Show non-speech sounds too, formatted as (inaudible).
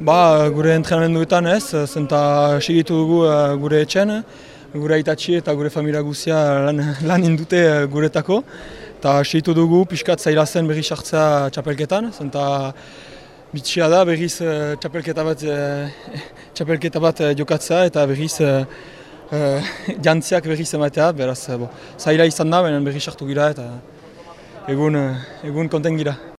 Ba, gure entrenamenduetan ez, zenta segitu dugu eh, gure etxen, gure aitatxi eta gure familia guzia lan, (laughs) lan indute eh, guretako. Eta segitu dugu pixkat zaila zen berri sartzea txapelketan, zenta bitxia da berriz eh, txapelketa bat, (laughs) txapelketa bat jokatzea eta berriz (laughs) jantziak berriz ematea, beraz, bo, zaila izan da, baina berri sartu gira eta egun, egun konten gira.